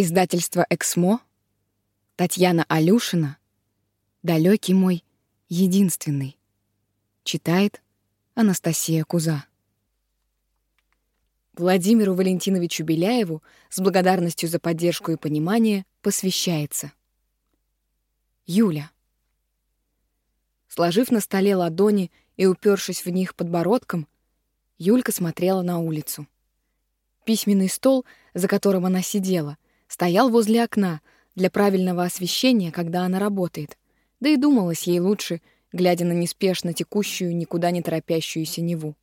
Издательство «Эксмо», Татьяна Алюшина, «Далекий мой, единственный». Читает Анастасия Куза. Владимиру Валентиновичу Беляеву с благодарностью за поддержку и понимание посвящается. Юля. Сложив на столе ладони и упершись в них подбородком, Юлька смотрела на улицу. Письменный стол, за которым она сидела — стоял возле окна для правильного освещения, когда она работает. Да и думалось ей лучше, глядя на неспешно текущую, никуда не торопящуюся Неву.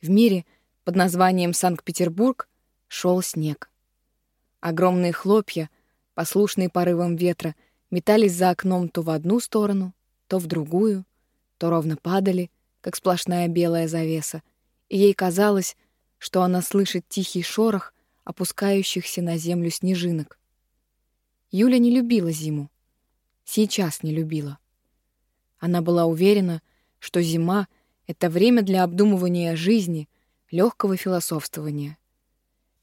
В мире под названием Санкт-Петербург шел снег. Огромные хлопья, послушные порывам ветра, метались за окном то в одну сторону, то в другую, то ровно падали, как сплошная белая завеса, и ей казалось, что она слышит тихий шорох, опускающихся на землю снежинок. Юля не любила зиму. Сейчас не любила. Она была уверена, что зима — это время для обдумывания жизни, легкого философствования.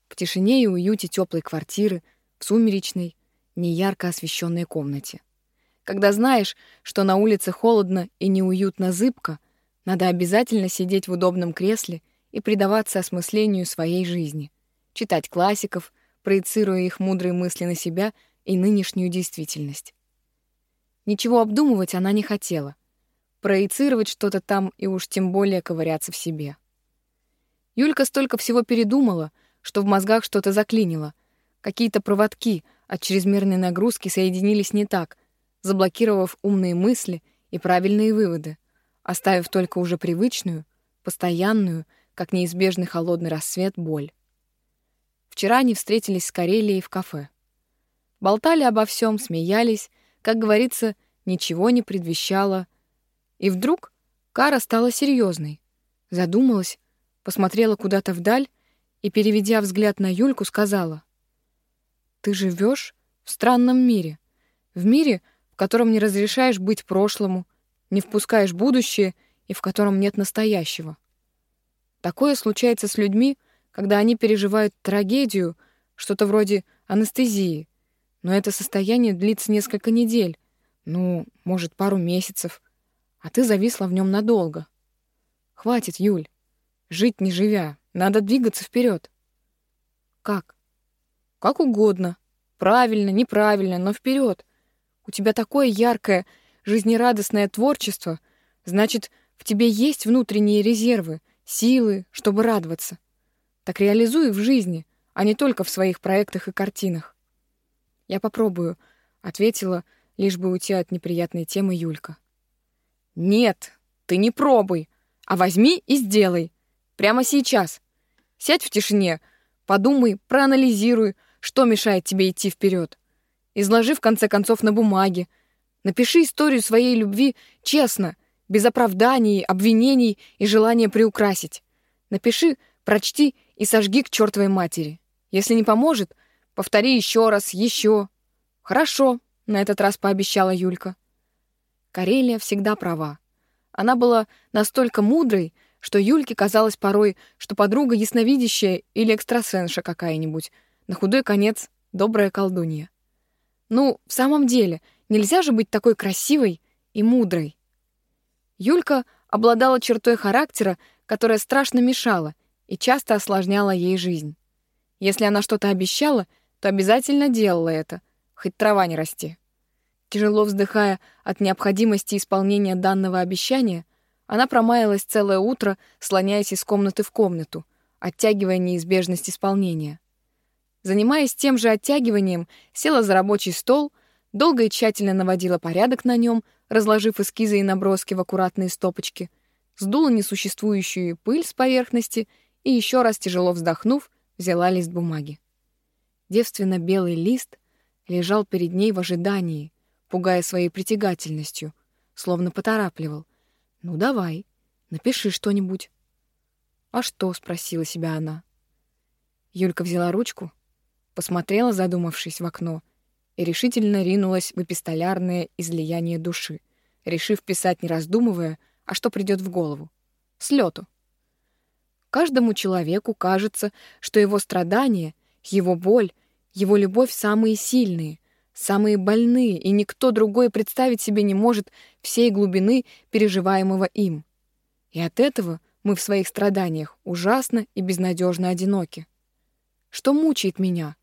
В тишине и уюте теплой квартиры, в сумеречной, неярко освещенной комнате. Когда знаешь, что на улице холодно и неуютно зыбко, надо обязательно сидеть в удобном кресле и предаваться осмыслению своей жизни читать классиков, проецируя их мудрые мысли на себя и нынешнюю действительность. Ничего обдумывать она не хотела. Проецировать что-то там и уж тем более ковыряться в себе. Юлька столько всего передумала, что в мозгах что-то заклинило. Какие-то проводки от чрезмерной нагрузки соединились не так, заблокировав умные мысли и правильные выводы, оставив только уже привычную, постоянную, как неизбежный холодный рассвет, боль. Вчера они встретились с Карелией в кафе. Болтали обо всем, смеялись, как говорится, ничего не предвещало. И вдруг Кара стала серьезной, задумалась, посмотрела куда-то вдаль и, переведя взгляд на Юльку, сказала: "Ты живешь в странном мире, в мире, в котором не разрешаешь быть прошлому, не впускаешь будущее и в котором нет настоящего. Такое случается с людьми, когда они переживают трагедию, что-то вроде анестезии. Но это состояние длится несколько недель, ну, может, пару месяцев, а ты зависла в нем надолго. Хватит, Юль. Жить не живя, надо двигаться вперед. Как? Как угодно. Правильно, неправильно, но вперед. У тебя такое яркое, жизнерадостное творчество, значит, в тебе есть внутренние резервы, силы, чтобы радоваться. Так реализуй их в жизни, а не только в своих проектах и картинах. Я попробую, ответила, лишь бы уйти от неприятной темы Юлька. Нет, ты не пробуй, а возьми и сделай. Прямо сейчас. Сядь в тишине, подумай, проанализируй, что мешает тебе идти вперед. Изложи в конце концов на бумаге. Напиши историю своей любви честно, без оправданий, обвинений и желания приукрасить. Напиши, прочти и сожги к чертовой матери. Если не поможет, повтори еще раз, еще. Хорошо, на этот раз пообещала Юлька. Карелия всегда права. Она была настолько мудрой, что Юльке казалось порой, что подруга ясновидящая или экстрасенша какая-нибудь, на худой конец добрая колдунья. Ну, в самом деле, нельзя же быть такой красивой и мудрой. Юлька обладала чертой характера, которая страшно мешала — и часто осложняла ей жизнь. Если она что-то обещала, то обязательно делала это, хоть трава не расти. Тяжело вздыхая от необходимости исполнения данного обещания, она промаялась целое утро, слоняясь из комнаты в комнату, оттягивая неизбежность исполнения. Занимаясь тем же оттягиванием, села за рабочий стол, долго и тщательно наводила порядок на нем, разложив эскизы и наброски в аккуратные стопочки, сдула несуществующую пыль с поверхности — и еще раз тяжело вздохнув, взяла лист бумаги. Девственно-белый лист лежал перед ней в ожидании, пугая своей притягательностью, словно поторапливал. «Ну давай, напиши что-нибудь». «А что?» — спросила себя она. Юлька взяла ручку, посмотрела, задумавшись в окно, и решительно ринулась в эпистолярное излияние души, решив писать не раздумывая, а что придет в голову. С лету. Каждому человеку кажется, что его страдания, его боль, Его любовь самые сильные, самые больные, и никто другой представить себе не может всей глубины переживаемого им. И от этого мы в своих страданиях ужасно и безнадежно одиноки. Что мучает меня?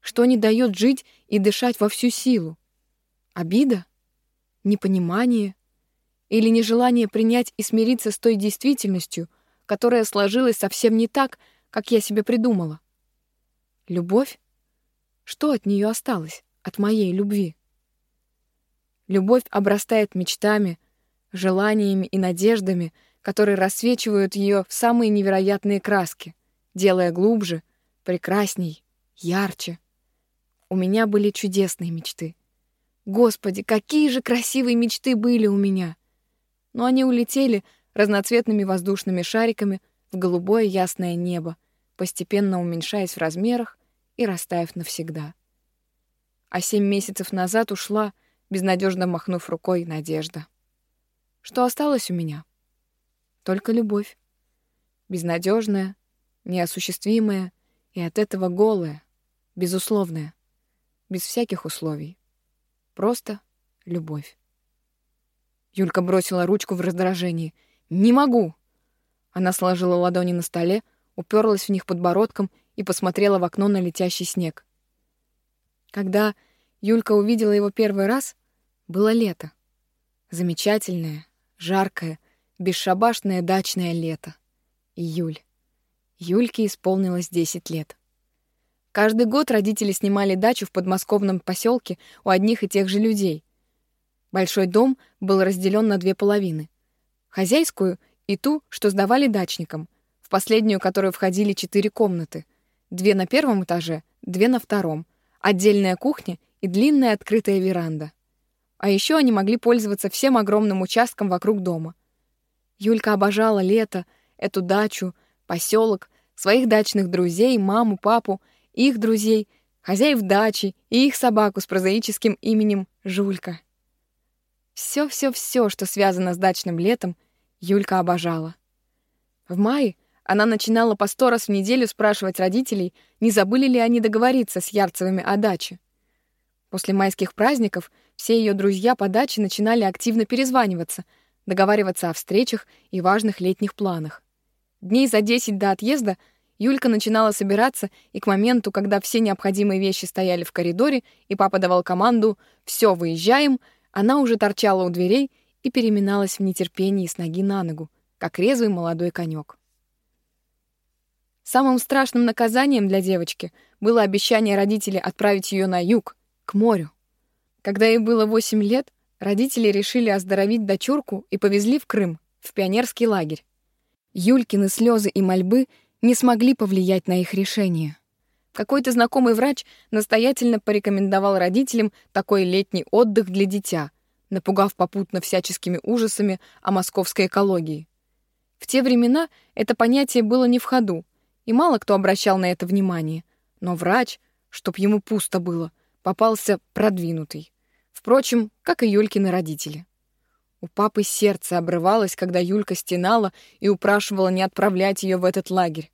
Что не дает жить и дышать во всю силу? Обида? Непонимание? Или нежелание принять и смириться с той действительностью, которая сложилась совсем не так, как я себе придумала? Любовь? Что от нее осталось, от моей любви? Любовь обрастает мечтами, желаниями и надеждами, которые рассвечивают ее в самые невероятные краски, делая глубже, прекрасней, ярче. У меня были чудесные мечты. Господи, какие же красивые мечты были у меня! Но они улетели разноцветными воздушными шариками в голубое ясное небо, постепенно уменьшаясь в размерах и растаяв навсегда. А семь месяцев назад ушла, безнадежно махнув рукой, надежда. Что осталось у меня? Только любовь. Безнадежная, неосуществимая и от этого голая, безусловная, без всяких условий. Просто любовь. Юлька бросила ручку в раздражении. «Не могу!» Она сложила ладони на столе, уперлась в них подбородком и посмотрела в окно на летящий снег. Когда Юлька увидела его первый раз, было лето. Замечательное, жаркое, бесшабашное дачное лето. Июль. Юльке исполнилось 10 лет. Каждый год родители снимали дачу в подмосковном поселке у одних и тех же людей. Большой дом был разделен на две половины. Хозяйскую и ту, что сдавали дачникам, в последнюю которую входили четыре комнаты — Две на первом этаже, две на втором, отдельная кухня и длинная открытая веранда. А еще они могли пользоваться всем огромным участком вокруг дома. Юлька обожала лето, эту дачу, поселок, своих дачных друзей, маму, папу, их друзей, хозяев дачи и их собаку с прозаическим именем Жулька. Все-все-все, что связано с дачным летом, Юлька обожала. В мае она начинала по сто раз в неделю спрашивать родителей, не забыли ли они договориться с Ярцевыми о даче. После майских праздников все ее друзья по даче начинали активно перезваниваться, договариваться о встречах и важных летних планах. Дней за десять до отъезда Юлька начинала собираться, и к моменту, когда все необходимые вещи стояли в коридоре, и папа давал команду «все, выезжаем», она уже торчала у дверей и переминалась в нетерпении с ноги на ногу, как резвый молодой конек. Самым страшным наказанием для девочки было обещание родителей отправить ее на юг, к морю. Когда ей было 8 лет, родители решили оздоровить дочурку и повезли в Крым, в пионерский лагерь. Юлькины слезы и мольбы не смогли повлиять на их решение. Какой-то знакомый врач настоятельно порекомендовал родителям такой летний отдых для дитя, напугав попутно всяческими ужасами о московской экологии. В те времена это понятие было не в ходу — и мало кто обращал на это внимание. Но врач, чтоб ему пусто было, попался продвинутый. Впрочем, как и Юлькины родители. У папы сердце обрывалось, когда Юлька стенала и упрашивала не отправлять ее в этот лагерь.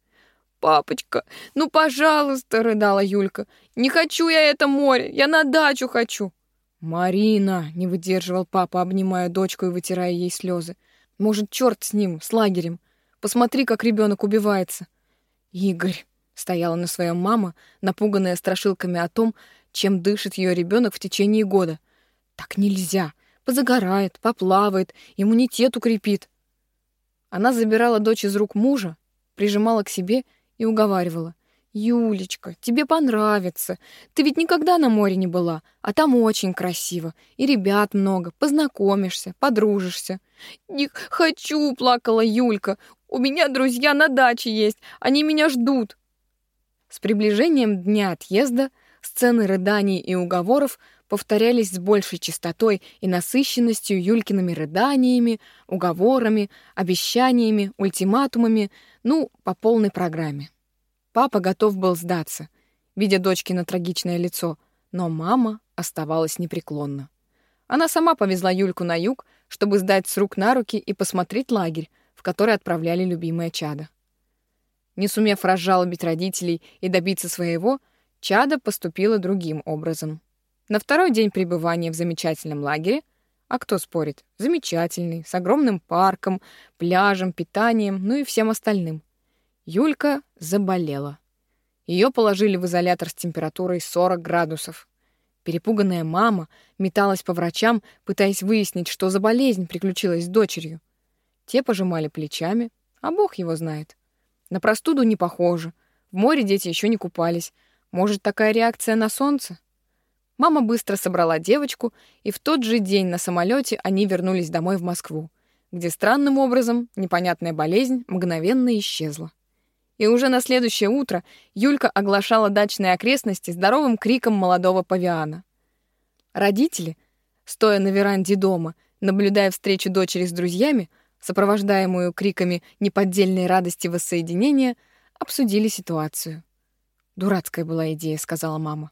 «Папочка, ну, пожалуйста!» — рыдала Юлька. «Не хочу я это море, я на дачу хочу!» «Марина!» — не выдерживал папа, обнимая дочку и вытирая ей слезы. «Может, черт с ним, с лагерем? Посмотри, как ребенок убивается!» Игорь, стояла на своем мама, напуганная страшилками о том, чем дышит ее ребенок в течение года. Так нельзя. Позагорает, поплавает, иммунитет укрепит. Она забирала дочь из рук мужа, прижимала к себе и уговаривала. «Юлечка, тебе понравится. Ты ведь никогда на море не была, а там очень красиво. И ребят много, познакомишься, подружишься». «Не хочу», — плакала Юлька. У меня друзья на даче есть, они меня ждут. С приближением дня отъезда сцены рыданий и уговоров повторялись с большей частотой и насыщенностью Юлькиными рыданиями, уговорами, обещаниями, ультиматумами, ну, по полной программе. Папа готов был сдаться, видя дочкино трагичное лицо, но мама оставалась непреклонна. Она сама повезла Юльку на юг, чтобы сдать с рук на руки и посмотреть лагерь, в который отправляли любимое чадо. Не сумев разжалобить родителей и добиться своего, Чада поступила другим образом. На второй день пребывания в замечательном лагере, а кто спорит, замечательный, с огромным парком, пляжем, питанием, ну и всем остальным, Юлька заболела. Ее положили в изолятор с температурой 40 градусов. Перепуганная мама металась по врачам, пытаясь выяснить, что за болезнь приключилась с дочерью. Те пожимали плечами, а бог его знает. На простуду не похоже. В море дети еще не купались. Может, такая реакция на солнце? Мама быстро собрала девочку, и в тот же день на самолете они вернулись домой в Москву, где странным образом непонятная болезнь мгновенно исчезла. И уже на следующее утро Юлька оглашала дачные окрестности здоровым криком молодого павиана. Родители, стоя на веранде дома, наблюдая встречу дочери с друзьями, сопровождаемую криками неподдельной радости воссоединения, обсудили ситуацию. «Дурацкая была идея», — сказала мама.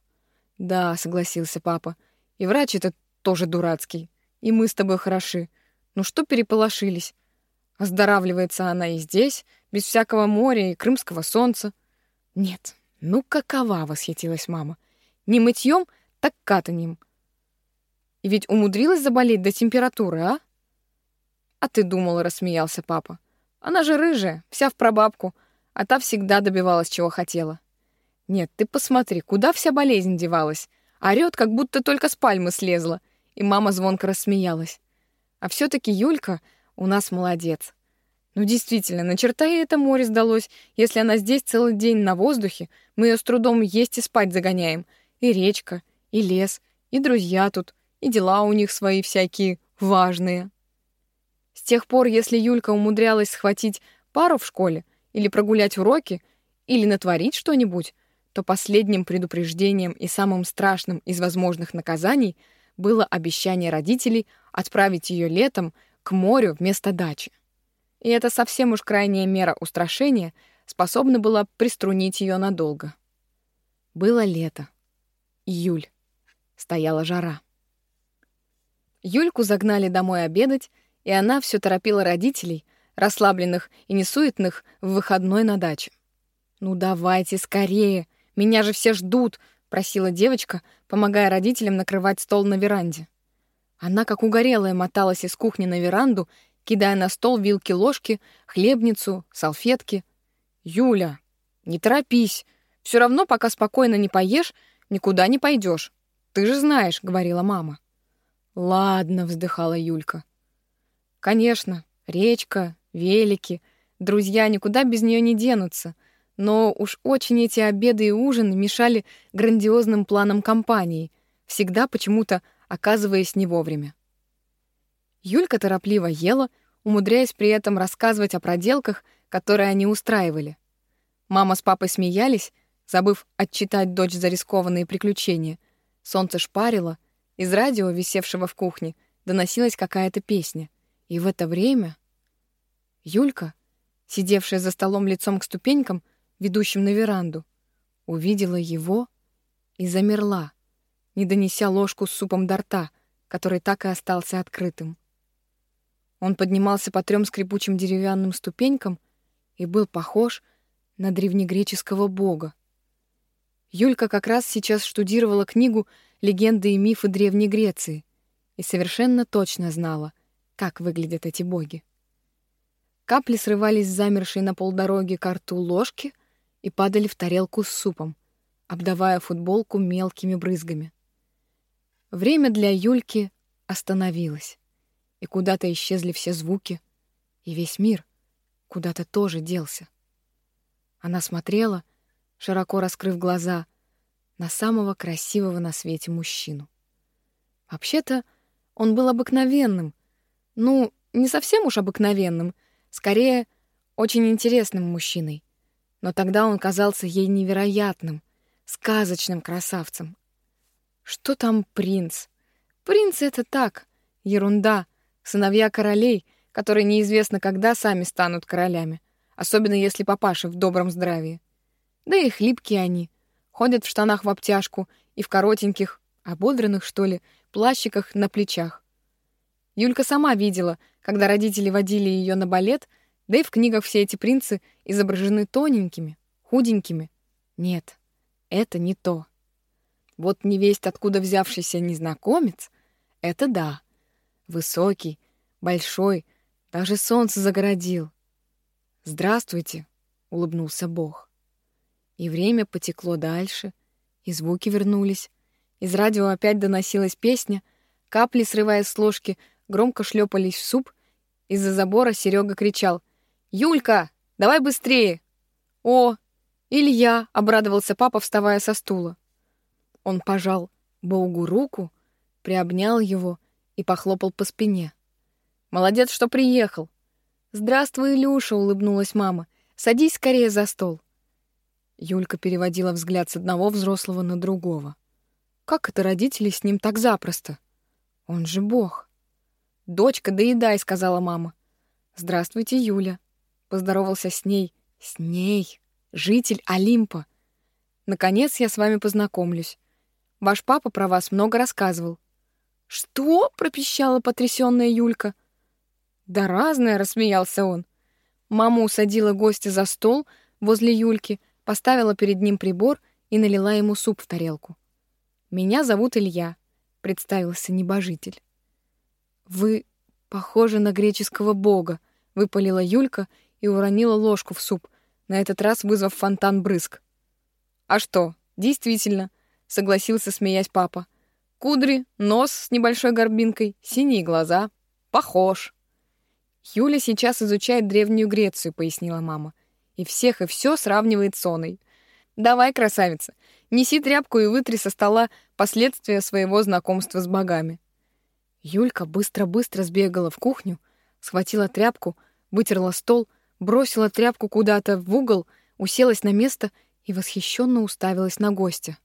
«Да», — согласился папа. «И врач этот тоже дурацкий. И мы с тобой хороши. Ну что переполошились? Оздоравливается она и здесь, без всякого моря и крымского солнца». «Нет, ну какова!» — восхитилась мама. «Не мытьем, так катанием. И ведь умудрилась заболеть до температуры, а?» «А ты думала», — рассмеялся папа. «Она же рыжая, вся в прабабку, а та всегда добивалась, чего хотела». «Нет, ты посмотри, куда вся болезнь девалась? Орёт, как будто только с пальмы слезла». И мама звонко рассмеялась. «А все таки Юлька у нас молодец. Ну действительно, на черта ей это море сдалось, если она здесь целый день на воздухе, мы ее с трудом есть и спать загоняем. И речка, и лес, и друзья тут, и дела у них свои всякие важные». С тех пор, если Юлька умудрялась схватить пару в школе, или прогулять уроки, или натворить что-нибудь, то последним предупреждением и самым страшным из возможных наказаний было обещание родителей отправить ее летом к морю вместо дачи. И эта совсем уж крайняя мера устрашения способна была приструнить ее надолго. Было лето. Июль. Стояла жара. Юльку загнали домой обедать, и она все торопила родителей, расслабленных и несуетных, в выходной на даче. «Ну давайте скорее, меня же все ждут», — просила девочка, помогая родителям накрывать стол на веранде. Она, как угорелая, моталась из кухни на веранду, кидая на стол вилки-ложки, хлебницу, салфетки. «Юля, не торопись. Все равно, пока спокойно не поешь, никуда не пойдешь. Ты же знаешь», — говорила мама. «Ладно», — вздыхала Юлька. Конечно, речка, велики, друзья никуда без нее не денутся, но уж очень эти обеды и ужины мешали грандиозным планам компании, всегда почему-то оказываясь не вовремя. Юлька торопливо ела, умудряясь при этом рассказывать о проделках, которые они устраивали. Мама с папой смеялись, забыв отчитать дочь за рискованные приключения. Солнце шпарило, из радио, висевшего в кухне, доносилась какая-то песня — и в это время Юлька, сидевшая за столом лицом к ступенькам, ведущим на веранду, увидела его и замерла, не донеся ложку с супом до рта, который так и остался открытым. Он поднимался по трем скрипучим деревянным ступенькам и был похож на древнегреческого бога. Юлька как раз сейчас штудировала книгу «Легенды и мифы Древней Греции» и совершенно точно знала, как выглядят эти боги. Капли срывались с замершей на полдороги к рту ложки и падали в тарелку с супом, обдавая футболку мелкими брызгами. Время для Юльки остановилось, и куда-то исчезли все звуки, и весь мир куда-то тоже делся. Она смотрела, широко раскрыв глаза, на самого красивого на свете мужчину. Вообще-то он был обыкновенным, ну, не совсем уж обыкновенным, скорее, очень интересным мужчиной. Но тогда он казался ей невероятным, сказочным красавцем. Что там принц? Принц — это так, ерунда, сыновья королей, которые неизвестно когда сами станут королями, особенно если папаша в добром здравии. Да и хлипкие они, ходят в штанах в обтяжку и в коротеньких, ободранных, что ли, плащиках на плечах. Юлька сама видела, когда родители водили ее на балет, да и в книгах все эти принцы изображены тоненькими, худенькими. Нет, это не то. Вот невесть, откуда взявшийся незнакомец — это да. Высокий, большой, даже солнце загородил. «Здравствуйте», — улыбнулся Бог. И время потекло дальше, и звуки вернулись. Из радио опять доносилась песня, капли, срываясь с ложки, громко шлепались в суп. Из-за забора Серега кричал «Юлька, давай быстрее!» «О, Илья!» — обрадовался папа, вставая со стула. Он пожал Богу руку, приобнял его и похлопал по спине. «Молодец, что приехал!» «Здравствуй, Илюша!» — улыбнулась мама. «Садись скорее за стол!» Юлька переводила взгляд с одного взрослого на другого. Как это родители с ним так запросто? Он же бог. «Дочка, доедай», — сказала мама. «Здравствуйте, Юля», — поздоровался с ней. «С ней, житель Олимпа. Наконец я с вами познакомлюсь. Ваш папа про вас много рассказывал». «Что?» — пропищала потрясённая Юлька. «Да разное», — рассмеялся он. Мама усадила гостя за стол возле Юльки, поставила перед ним прибор и налила ему суп в тарелку. «Меня зовут Илья», — представился небожитель. «Вы похожи на греческого бога», — выпалила Юлька и уронила ложку в суп, на этот раз вызвав фонтан брызг. «А что, действительно», — согласился, смеясь папа. «Кудри, нос с небольшой горбинкой, синие глаза. Похож». «Юля сейчас изучает Древнюю Грецию», — пояснила мама. «И всех и все сравнивает с Оной. Давай, красавица, неси тряпку и вытри со стола последствия своего знакомства с богами». Юлька быстро-быстро сбегала в кухню, схватила тряпку, вытерла стол, бросила тряпку куда-то в угол, уселась на место и восхищенно уставилась на гостя.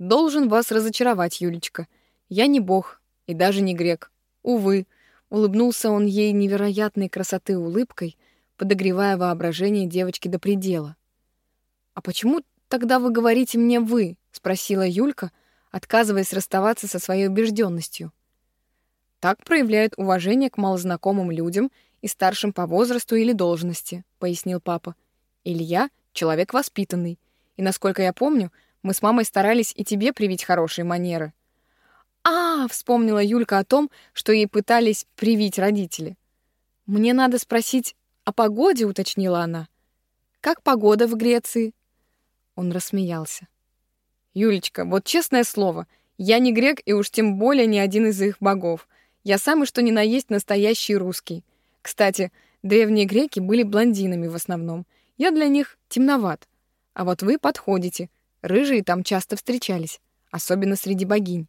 «Должен вас разочаровать, Юлечка. Я не бог и даже не грек. Увы», — улыбнулся он ей невероятной красоты улыбкой, подогревая воображение девочки до предела. «А почему тогда вы говорите мне «вы»?» — спросила Юлька, отказываясь расставаться со своей убежденностью. «Так проявляют уважение к малознакомым людям и старшим по возрасту или должности», — пояснил папа. «Илья — человек воспитанный, и, насколько я помню, мы с мамой старались и тебе привить хорошие манеры». «А, — вспомнила Юлька о том, что ей пытались привить родители. «Мне надо спросить о погоде», — уточнила она. «Как погода в Греции?» Он рассмеялся. «Юлечка, вот честное слово, я не грек и уж тем более не один из их богов. Я самый что ни на есть настоящий русский. Кстати, древние греки были блондинами в основном. Я для них темноват. А вот вы подходите. Рыжие там часто встречались, особенно среди богинь».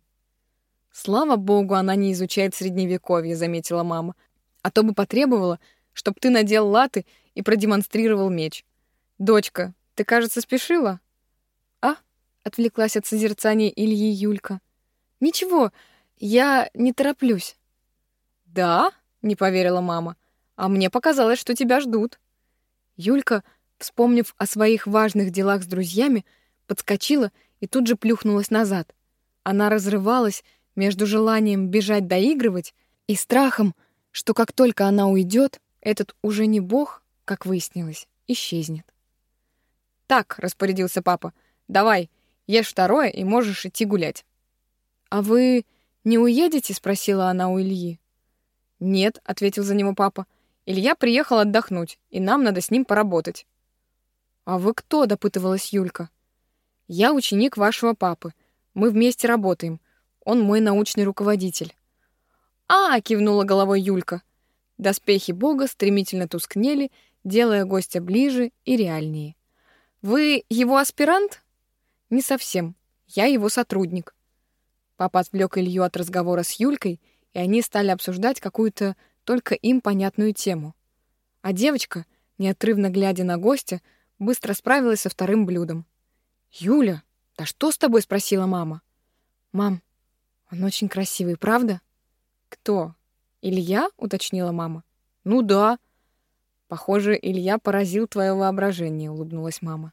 «Слава богу, она не изучает средневековье», — заметила мама. «А то бы потребовала, чтоб ты надел латы и продемонстрировал меч. Дочка, ты, кажется, спешила?» «А?» — отвлеклась от созерцания Ильи Юлька. «Ничего, я не тороплюсь». «Да?» — не поверила мама. «А мне показалось, что тебя ждут». Юлька, вспомнив о своих важных делах с друзьями, подскочила и тут же плюхнулась назад. Она разрывалась между желанием бежать доигрывать и страхом, что как только она уйдет, этот уже не бог, как выяснилось, исчезнет. «Так», — распорядился папа, — «давай, ешь второе и можешь идти гулять». «А вы не уедете?» — спросила она у Ильи. «Нет», — ответил за него папа. «Илья приехал отдохнуть, и нам надо с ним поработать». «А вы кто?» — допытывалась Юлька. «Я ученик вашего папы. Мы вместе работаем. Он мой научный руководитель». «А!» — кивнула головой Юлька. Доспехи бога стремительно тускнели, делая гостя ближе и реальнее. Вы его аспирант? Не совсем. Я его сотрудник. Папа отвлек Илью от разговора с Юлькой, и они стали обсуждать какую-то только им понятную тему. А девочка, неотрывно глядя на гостя, быстро справилась со вторым блюдом. «Юля, да что с тобой?» — спросила мама. «Мам, он очень красивый, правда?» «Кто? Илья?» — уточнила мама. «Ну да», Похоже, Илья поразил твое воображение, улыбнулась мама.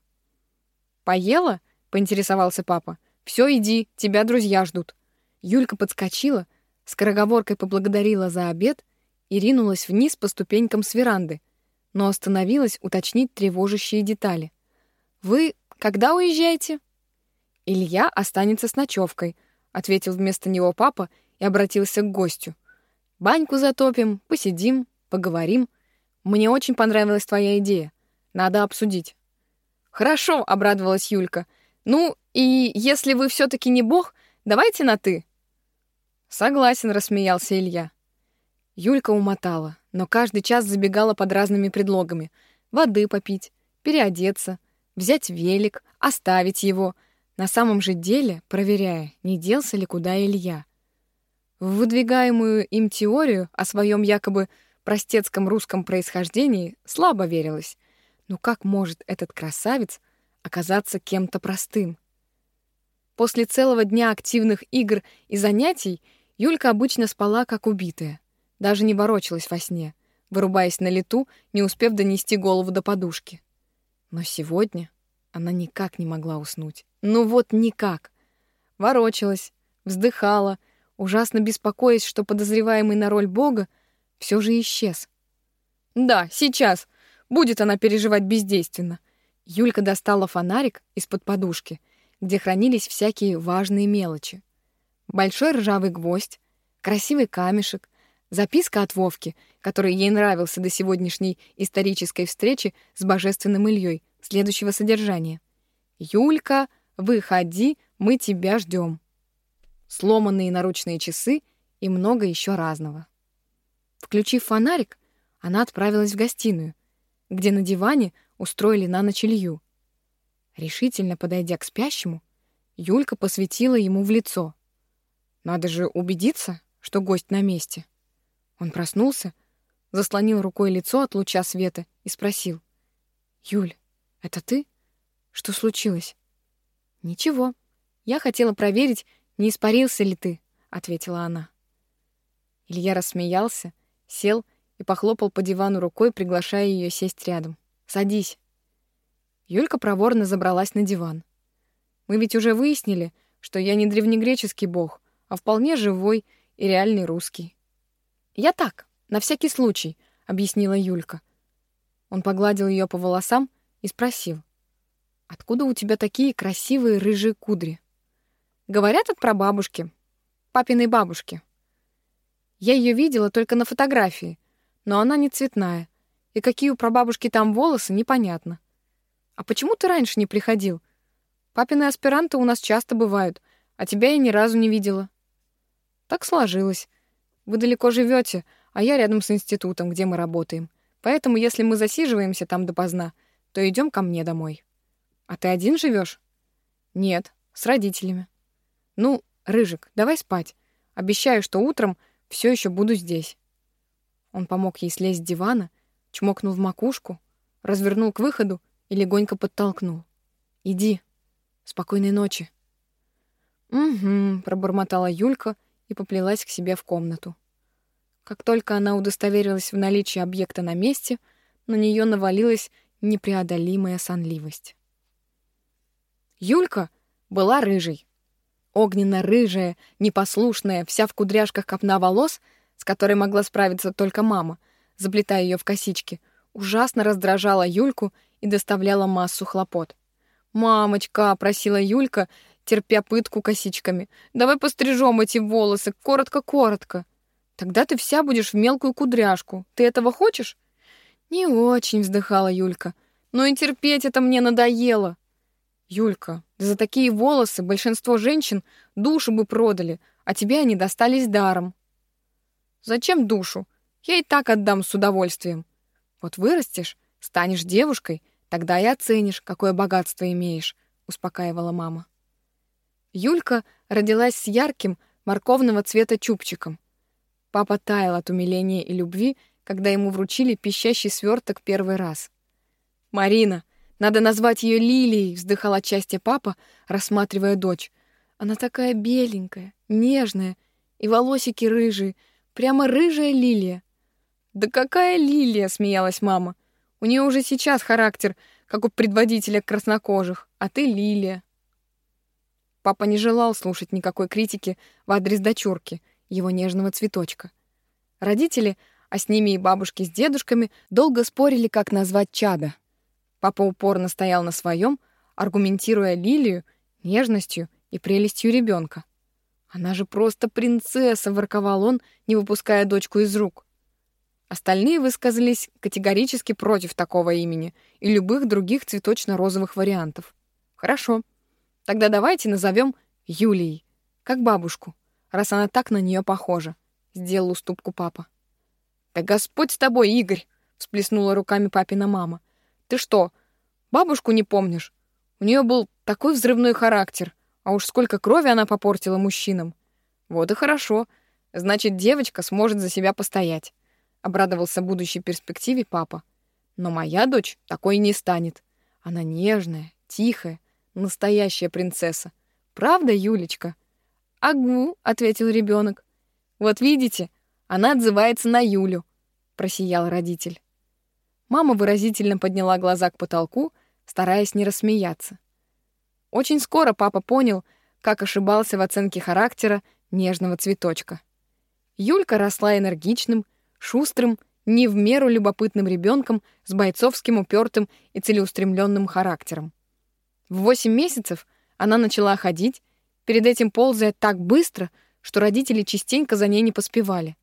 Поела? поинтересовался папа. Все, иди, тебя друзья ждут. Юлька подскочила, скороговоркой поблагодарила за обед и ринулась вниз по ступенькам с веранды, но остановилась уточнить тревожащие детали. Вы когда уезжаете? Илья останется с ночевкой, ответил вместо него папа и обратился к гостю. Баньку затопим, посидим, поговорим. Мне очень понравилась твоя идея. Надо обсудить. Хорошо, обрадовалась Юлька. Ну, и если вы все таки не бог, давайте на ты. Согласен, рассмеялся Илья. Юлька умотала, но каждый час забегала под разными предлогами: воды попить, переодеться, взять велик, оставить его, на самом же деле проверяя, не делся ли куда Илья. В выдвигаемую им теорию о своем якобы простецком русском происхождении слабо верилось. Но как может этот красавец оказаться кем-то простым? После целого дня активных игр и занятий Юлька обычно спала как убитая, даже не ворочалась во сне, вырубаясь на лету, не успев донести голову до подушки. Но сегодня она никак не могла уснуть. Ну вот никак. Ворочалась, вздыхала, ужасно беспокоясь, что подозреваемый на роль Бога все же исчез. Да, сейчас. Будет она переживать бездейственно. Юлька достала фонарик из-под подушки, где хранились всякие важные мелочи. Большой ржавый гвоздь, красивый камешек, записка от Вовки, который ей нравился до сегодняшней исторической встречи с божественным Ильей, следующего содержания. «Юлька, выходи, мы тебя ждем» сломанные наручные часы и много еще разного. Включив фонарик, она отправилась в гостиную, где на диване устроили на ночь Илью. Решительно подойдя к спящему, Юлька посветила ему в лицо. Надо же убедиться, что гость на месте. Он проснулся, заслонил рукой лицо от луча света и спросил. «Юль, это ты? Что случилось?» «Ничего. Я хотела проверить, «Не испарился ли ты?» — ответила она. Илья рассмеялся, сел и похлопал по дивану рукой, приглашая ее сесть рядом. «Садись». Юлька проворно забралась на диван. «Мы ведь уже выяснили, что я не древнегреческий бог, а вполне живой и реальный русский». «Я так, на всякий случай», — объяснила Юлька. Он погладил ее по волосам и спросил. «Откуда у тебя такие красивые рыжие кудри?» Говорят от прабабушки, папиной бабушки. Я ее видела только на фотографии, но она не цветная, и какие у прабабушки там волосы, непонятно. А почему ты раньше не приходил? Папины аспиранты у нас часто бывают, а тебя я ни разу не видела. Так сложилось. Вы далеко живете, а я рядом с институтом, где мы работаем. Поэтому, если мы засиживаемся там допоздна, то идем ко мне домой. А ты один живешь? Нет, с родителями. Ну, Рыжик, давай спать. Обещаю, что утром все еще буду здесь. Он помог ей слезть с дивана, чмокнул в макушку, развернул к выходу и легонько подтолкнул. Иди. Спокойной ночи. Угу, пробормотала Юлька и поплелась к себе в комнату. Как только она удостоверилась в наличии объекта на месте, на нее навалилась непреодолимая сонливость. Юлька была рыжей, Огненно-рыжая, непослушная, вся в кудряшках копна волос, с которой могла справиться только мама, заплетая ее в косички, ужасно раздражала Юльку и доставляла массу хлопот. «Мамочка», — просила Юлька, терпя пытку косичками, «давай пострижем эти волосы, коротко-коротко. Тогда ты вся будешь в мелкую кудряшку. Ты этого хочешь?» «Не очень», — вздыхала Юлька. «Но и терпеть это мне надоело». «Юлька, за такие волосы большинство женщин душу бы продали, а тебе они достались даром». «Зачем душу? Я и так отдам с удовольствием. Вот вырастешь, станешь девушкой, тогда и оценишь, какое богатство имеешь», — успокаивала мама. Юлька родилась с ярким морковного цвета чубчиком. Папа таял от умиления и любви, когда ему вручили пищащий сверток первый раз. «Марина, надо назвать ее Лилией, вздыхал отчасти папа, рассматривая дочь. Она такая беленькая, нежная, и волосики рыжие, прямо рыжая лилия. Да какая лилия, смеялась мама. У нее уже сейчас характер, как у предводителя краснокожих, а ты лилия. Папа не желал слушать никакой критики в адрес дочурки, его нежного цветочка. Родители, а с ними и бабушки с дедушками, долго спорили, как назвать чада — Папа упорно стоял на своем, аргументируя Лилию нежностью и прелестью ребенка. Она же просто принцесса, ворковал он, не выпуская дочку из рук. Остальные высказались категорически против такого имени и любых других цветочно-розовых вариантов. Хорошо. Тогда давайте назовем Юлией, как бабушку, раз она так на нее похожа, сделал уступку папа. Да Господь с тобой, Игорь, всплеснула руками папина мама. Ты что, бабушку не помнишь? У нее был такой взрывной характер, а уж сколько крови она попортила мужчинам. Вот и хорошо. Значит, девочка сможет за себя постоять обрадовался будущей перспективе папа. Но моя дочь такой не станет. Она нежная, тихая, настоящая принцесса. Правда, Юлечка? Агу, ответил ребенок. Вот видите, она отзывается на Юлю, просиял родитель. Мама выразительно подняла глаза к потолку, стараясь не рассмеяться. Очень скоро папа понял, как ошибался в оценке характера нежного цветочка. Юлька росла энергичным, шустрым, не в меру любопытным ребенком с бойцовским упертым и целеустремленным характером. В восемь месяцев она начала ходить, перед этим ползая так быстро, что родители частенько за ней не поспевали.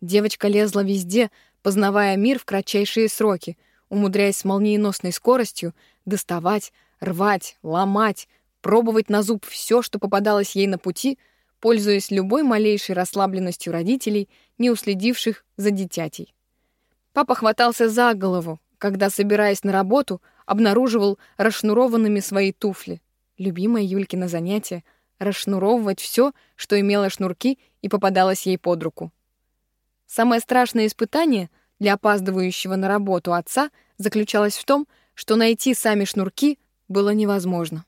Девочка лезла везде, познавая мир в кратчайшие сроки, умудряясь с молниеносной скоростью доставать, рвать, ломать, пробовать на зуб все, что попадалось ей на пути — пользуясь любой малейшей расслабленностью родителей, не уследивших за дитятей. Папа хватался за голову, когда, собираясь на работу, обнаруживал расшнурованными свои туфли. Любимое Юлькино занятие — расшнуровывать все, что имело шнурки и попадалось ей под руку. Самое страшное испытание для опаздывающего на работу отца заключалось в том, что найти сами шнурки было невозможно.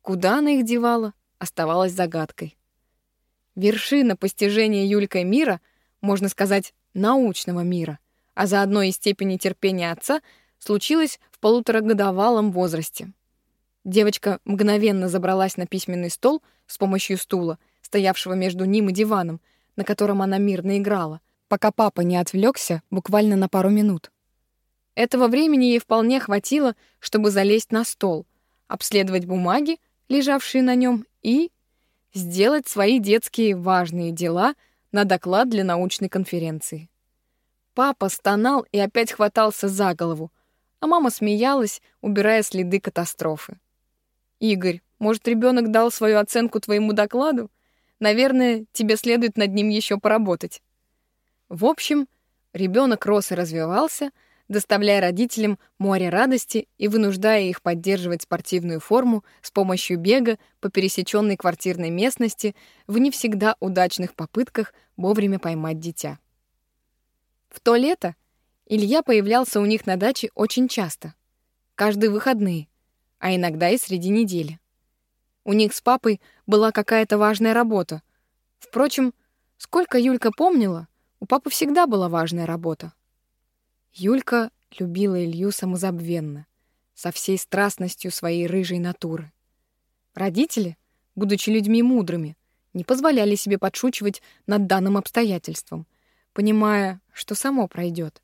Куда она их девала, оставалось загадкой. Вершина постижения Юлькой мира, можно сказать, научного мира, а заодно и степени терпения отца, случилась в полуторагодовалом возрасте. Девочка мгновенно забралась на письменный стол с помощью стула, стоявшего между ним и диваном, на котором она мирно играла, пока папа не отвлекся буквально на пару минут. Этого времени ей вполне хватило, чтобы залезть на стол, обследовать бумаги, лежавшие на нем, и сделать свои детские важные дела на доклад для научной конференции. Папа стонал и опять хватался за голову, а мама смеялась, убирая следы катастрофы. «Игорь, может, ребенок дал свою оценку твоему докладу? Наверное, тебе следует над ним еще поработать». В общем, ребенок рос и развивался — доставляя родителям море радости и вынуждая их поддерживать спортивную форму с помощью бега по пересеченной квартирной местности в не всегда удачных попытках вовремя поймать дитя. В то лето Илья появлялся у них на даче очень часто, каждые выходные, а иногда и среди недели. У них с папой была какая-то важная работа. Впрочем, сколько Юлька помнила, у папы всегда была важная работа. Юлька любила Илью самозабвенно, со всей страстностью своей рыжей натуры. Родители, будучи людьми мудрыми, не позволяли себе подшучивать над данным обстоятельством, понимая, что само пройдет,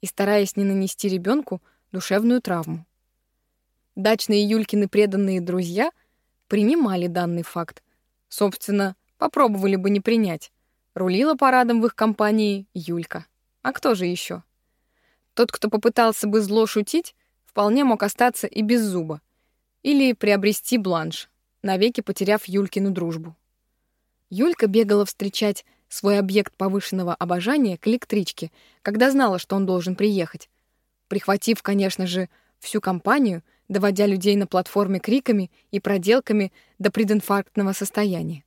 и стараясь не нанести ребенку душевную травму. Дачные Юлькины преданные друзья принимали данный факт. Собственно, попробовали бы не принять. Рулила парадом в их компании Юлька. А кто же еще? Тот, кто попытался бы зло шутить, вполне мог остаться и без зуба. Или приобрести бланш, навеки потеряв Юлькину дружбу. Юлька бегала встречать свой объект повышенного обожания к электричке, когда знала, что он должен приехать. Прихватив, конечно же, всю компанию, доводя людей на платформе криками и проделками до прединфарктного состояния.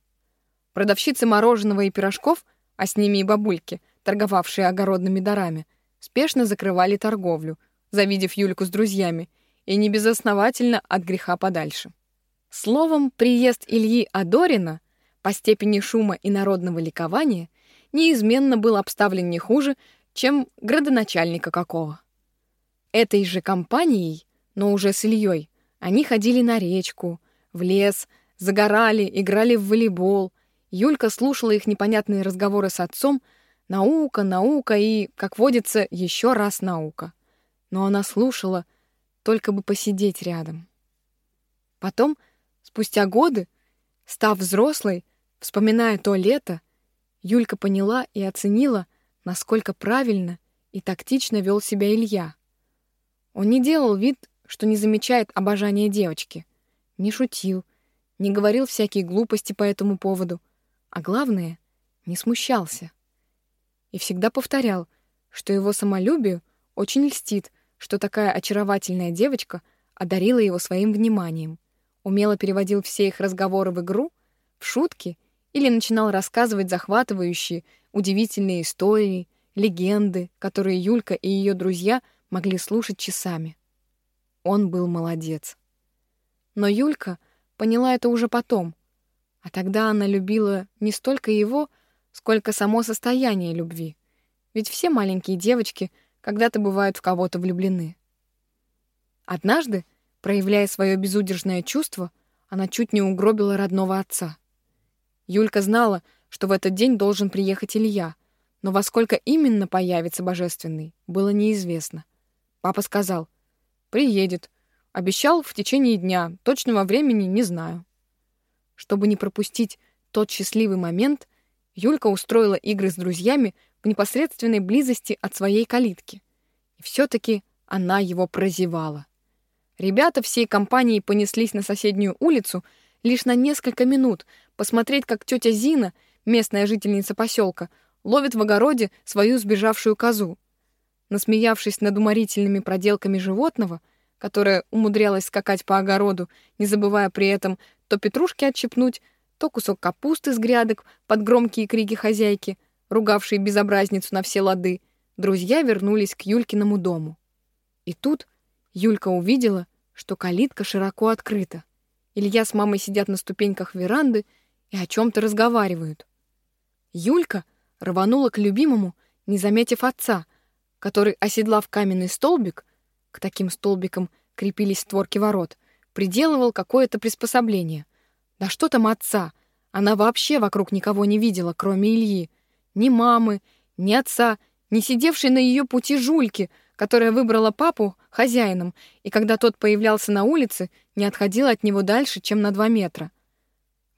Продавщицы мороженого и пирожков, а с ними и бабульки, торговавшие огородными дарами, спешно закрывали торговлю, завидев Юльку с друзьями, и небезосновательно от греха подальше. Словом, приезд Ильи Адорина по степени шума и народного ликования неизменно был обставлен не хуже, чем градоначальника какого. Этой же компанией, но уже с Ильей, они ходили на речку, в лес, загорали, играли в волейбол. Юлька слушала их непонятные разговоры с отцом, Наука, наука и, как водится, еще раз наука. Но она слушала, только бы посидеть рядом. Потом, Спустя годы, став взрослой, вспоминая то лето, Юлька поняла и оценила, насколько правильно и тактично вел себя Илья. Он не делал вид, что не замечает обожания девочки, не шутил, не говорил всякие глупости по этому поводу, а главное, не смущался. И всегда повторял, что его самолюбию очень льстит, что такая очаровательная девочка одарила его своим вниманием, умело переводил все их разговоры в игру, в шутки или начинал рассказывать захватывающие, удивительные истории, легенды, которые Юлька и ее друзья могли слушать часами. Он был молодец. Но Юлька поняла это уже потом, а тогда она любила не столько его, сколько само состояние любви. Ведь все маленькие девочки когда-то бывают в кого-то влюблены. Однажды, проявляя свое безудержное чувство, она чуть не угробила родного отца. Юлька знала, что в этот день должен приехать Илья, но во сколько именно появится Божественный, было неизвестно. Папа сказал, «Приедет. Обещал в течение дня, точного времени не знаю». Чтобы не пропустить тот счастливый момент, Юлька устроила игры с друзьями в непосредственной близости от своей калитки. И все-таки она его прозевала. Ребята всей компанией понеслись на соседнюю улицу лишь на несколько минут посмотреть, как тетя Зина, местная жительница поселка, ловит в огороде свою сбежавшую козу. Насмеявшись над уморительными проделками животного, которое умудрялось скакать по огороду, не забывая при этом то петрушки отщипнуть, то кусок капусты с грядок под громкие крики хозяйки, ругавшие безобразницу на все лады, друзья вернулись к Юлькиному дому. И тут Юлька увидела, что калитка широко открыта. Илья с мамой сидят на ступеньках веранды о чем то разговаривают. Юлька рванула к любимому, не заметив отца, который, оседлав каменный столбик, к таким столбикам крепились створки ворот, приделывал какое-то приспособление. Да что там отца? Она вообще вокруг никого не видела, кроме Ильи. Ни мамы, ни отца, ни сидевшей на ее пути жульки, которая выбрала папу хозяином, и когда тот появлялся на улице, не отходила от него дальше, чем на два метра.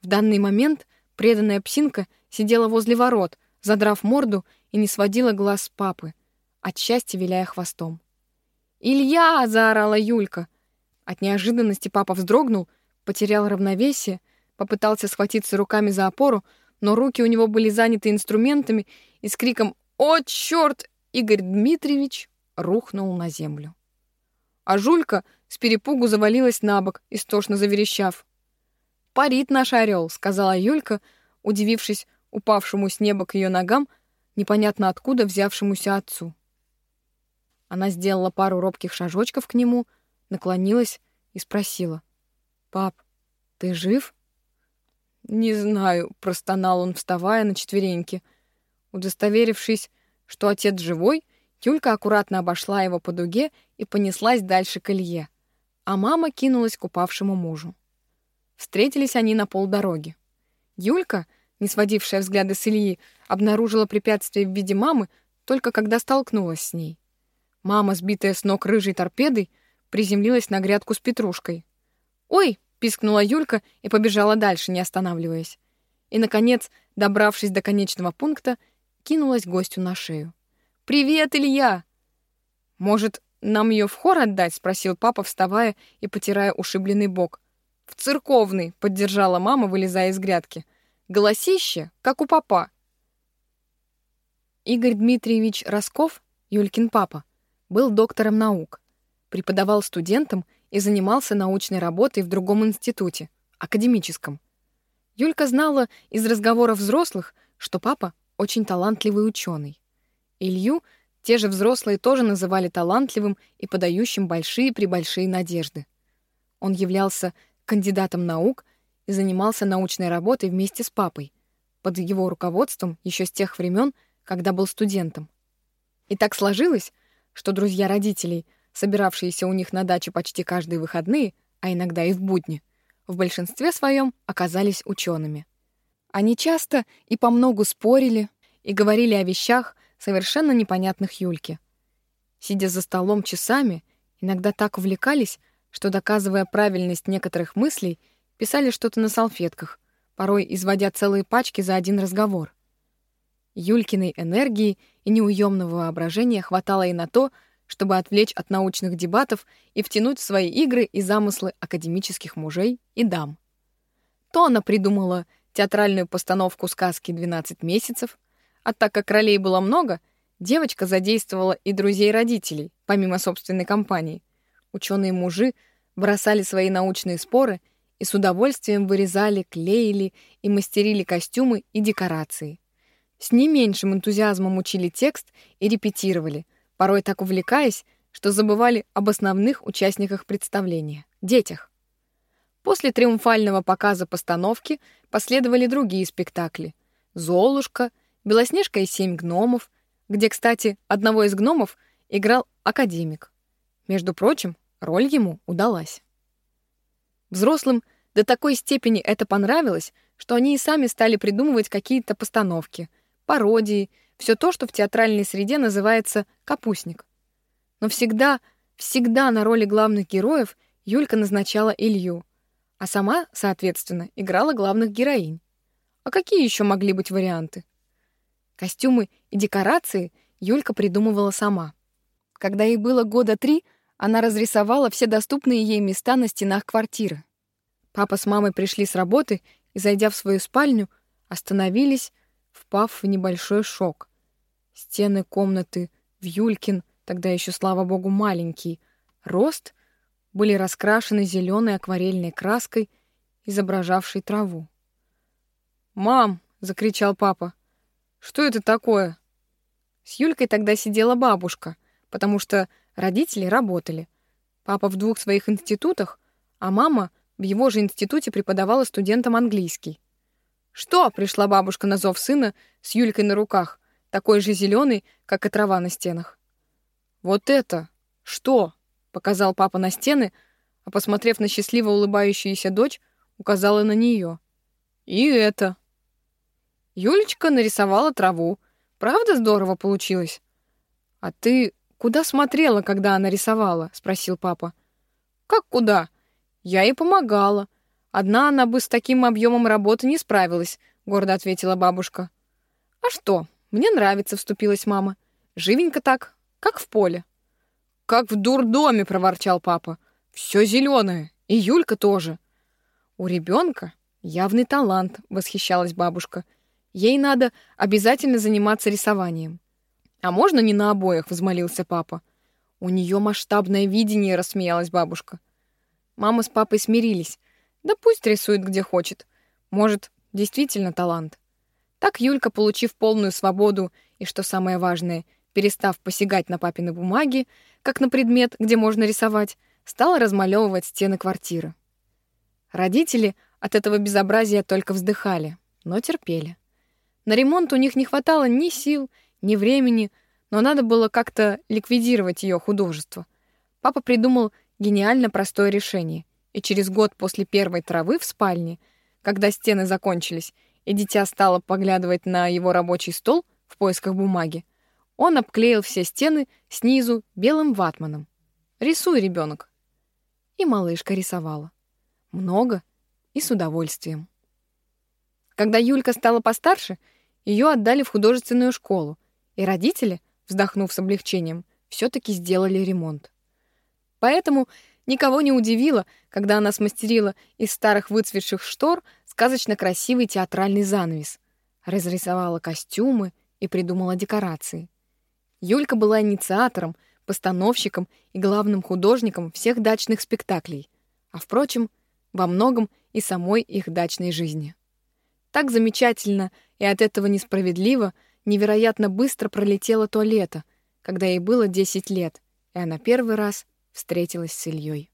В данный момент преданная псинка сидела возле ворот, задрав морду и не сводила глаз с папы, от счастья виляя хвостом. «Илья!» — заорала Юлька — от неожиданности папа вздрогнул, потерял равновесие, попытался схватиться руками за опору, но руки у него были заняты инструментами, и с криком «О, черт!» Игорь Дмитриевич рухнул на землю. А Жулька с перепугу завалилась на бок, истошно заверещав. «Парит наш орел», — сказала Юлька, удивившись упавшему с неба к ее ногам, непонятно откуда взявшемуся отцу. Она сделала пару робких шажочков к нему — наклонилась и спросила. «Пап, ты жив?» «Не знаю», — простонал он, вставая на четвереньки. Удостоверившись, что отец живой, Юлька аккуратно обошла его по дуге и понеслась дальше к Илье, а мама кинулась к упавшему мужу. Встретились они на полдороги. Юлька, не сводившая взгляды с Ильи, обнаружила препятствие в виде мамы только когда столкнулась с ней. Мама, сбитая с ног рыжей торпедой, приземлилась на грядку с петрушкой. «Ой!» — пискнула Юлька и побежала дальше, не останавливаясь. И, наконец, добравшись до конечного пункта, кинулась гостю на шею. «Привет, Илья!» «Может, нам ее в хор отдать?» — спросил папа, вставая и потирая ушибленный бок. «В церковный!» — поддержала мама, вылезая из грядки. «Голосище, как у папа!» Игорь Дмитриевич Росков, Юлькин папа, был доктором наук преподавал студентам и занимался научной работой в другом институте, академическом. Юлька знала из разговоров взрослых, что папа очень талантливый ученый. Илью те же взрослые тоже называли талантливым и подающим большие-пребольшие надежды. Он являлся кандидатом наук и занимался научной работой вместе с папой, под его руководством еще с тех времен, когда был студентом. И так сложилось, что друзья родителей — собиравшиеся у них на даче почти каждые выходные, а иногда и в будни, в большинстве своем оказались учеными. Они часто и по многу спорили и говорили о вещах, совершенно непонятных Юльке. Сидя за столом часами, иногда так увлекались, что, доказывая правильность некоторых мыслей, писали что-то на салфетках, порой изводя целые пачки за один разговор. Юлькиной энергии и неуемного воображения хватало и на то, чтобы отвлечь от научных дебатов и втянуть в свои игры и замыслы академических мужей и дам. То она придумала театральную постановку сказки «12 месяцев», а так как ролей было много, девочка задействовала и друзей родителей, помимо собственной компании. Ученые-мужи бросали свои научные споры и с удовольствием вырезали, клеили и мастерили костюмы и декорации. С не меньшим энтузиазмом учили текст и репетировали, порой так увлекаясь, что забывали об основных участниках представления — детях. После триумфального показа постановки последовали другие спектакли — «Золушка», «Белоснежка и семь гномов», где, кстати, одного из гномов играл академик. Между прочим, роль ему удалась. Взрослым до такой степени это понравилось, что они и сами стали придумывать какие-то постановки, пародии, все то, что в театральной среде называется «капустник». Но всегда, всегда на роли главных героев Юлька назначала Илью, а сама, соответственно, играла главных героинь. А какие еще могли быть варианты? Костюмы и декорации Юлька придумывала сама. Когда ей было года три, она разрисовала все доступные ей места на стенах квартиры. Папа с мамой пришли с работы и, зайдя в свою спальню, остановились, впав в небольшой шок. Стены комнаты в Юлькин, тогда еще, слава богу, маленький, рост были раскрашены зеленой акварельной краской, изображавшей траву. «Мам!» — закричал папа. «Что это такое?» С Юлькой тогда сидела бабушка, потому что родители работали. Папа в двух своих институтах, а мама в его же институте преподавала студентам английский. «Что?» — пришла бабушка на зов сына с Юлькой на руках, такой же зеленый, как и трава на стенах. «Вот это! Что?» — показал папа на стены, а, посмотрев на счастливо улыбающуюся дочь, указала на нее. «И это!» Юлечка нарисовала траву. Правда здорово получилось? «А ты куда смотрела, когда она рисовала?» — спросил папа. «Как куда? Я ей помогала. Одна она бы с таким объемом работы не справилась», — гордо ответила бабушка. «А что? Мне нравится», — вступилась мама. «Живенько так, как в поле». «Как в дурдоме», — проворчал папа. «Все зеленое, и Юлька тоже». «У ребенка явный талант», — восхищалась бабушка. «Ей надо обязательно заниматься рисованием». «А можно не на обоях?» — взмолился папа. «У нее масштабное видение», — рассмеялась бабушка. Мама с папой смирились. Да пусть рисует где хочет. Может, действительно талант. Так Юлька, получив полную свободу и, что самое важное, перестав посягать на папины бумаги, как на предмет, где можно рисовать, стала размалевывать стены квартиры. Родители от этого безобразия только вздыхали, но терпели. На ремонт у них не хватало ни сил, ни времени, но надо было как-то ликвидировать ее художество. Папа придумал Гениально простое решение. И через год после первой травы в спальне, когда стены закончились, и дитя стало поглядывать на его рабочий стол в поисках бумаги, он обклеил все стены снизу белым ватманом. «Рисуй, ребенок. И малышка рисовала. Много и с удовольствием. Когда Юлька стала постарше, ее отдали в художественную школу, и родители, вздохнув с облегчением, все таки сделали ремонт. Поэтому никого не удивило, когда она смастерила из старых выцветших штор сказочно красивый театральный занавес, разрисовала костюмы и придумала декорации. Юлька была инициатором, постановщиком и главным художником всех дачных спектаклей, а, впрочем, во многом и самой их дачной жизни. Так замечательно и от этого несправедливо, невероятно быстро пролетело то лето, когда ей было 10 лет, и она первый раз встретилась с Ильей.